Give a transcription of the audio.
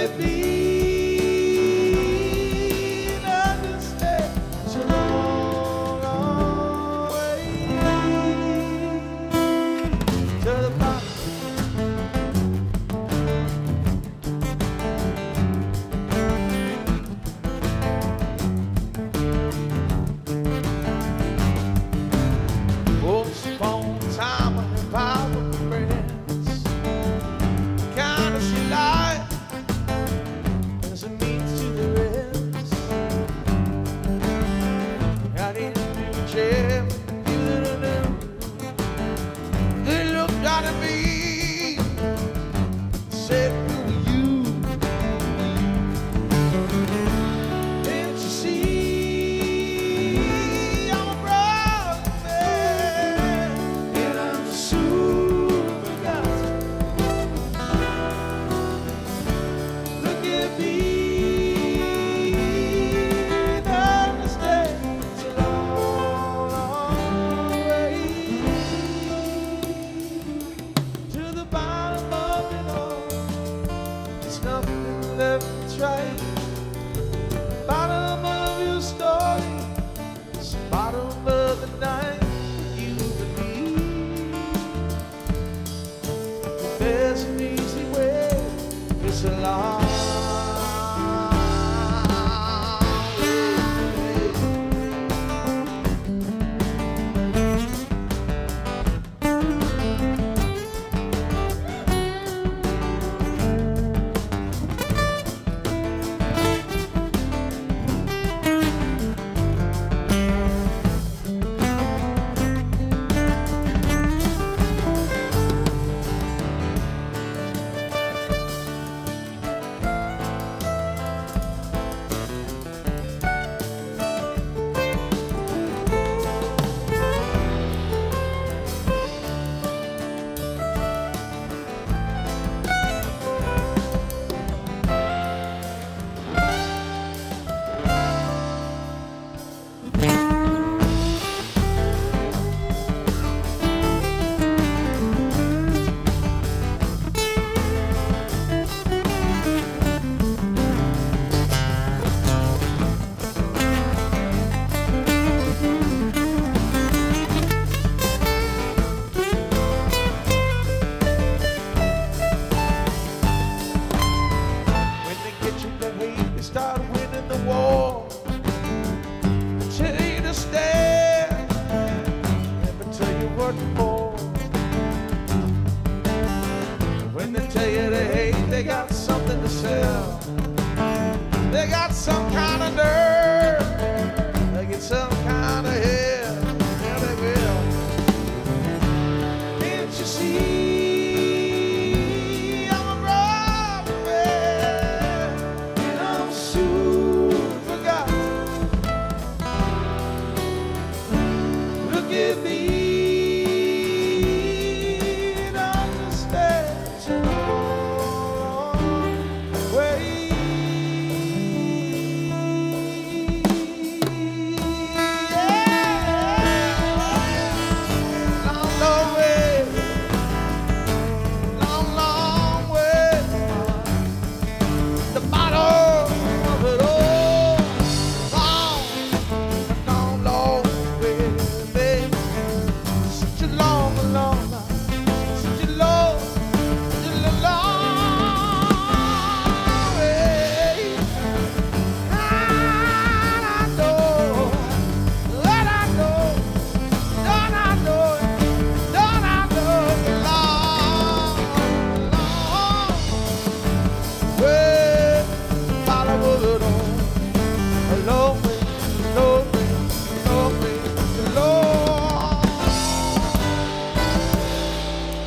with me. right. got something to sell. They got some kind of nerve.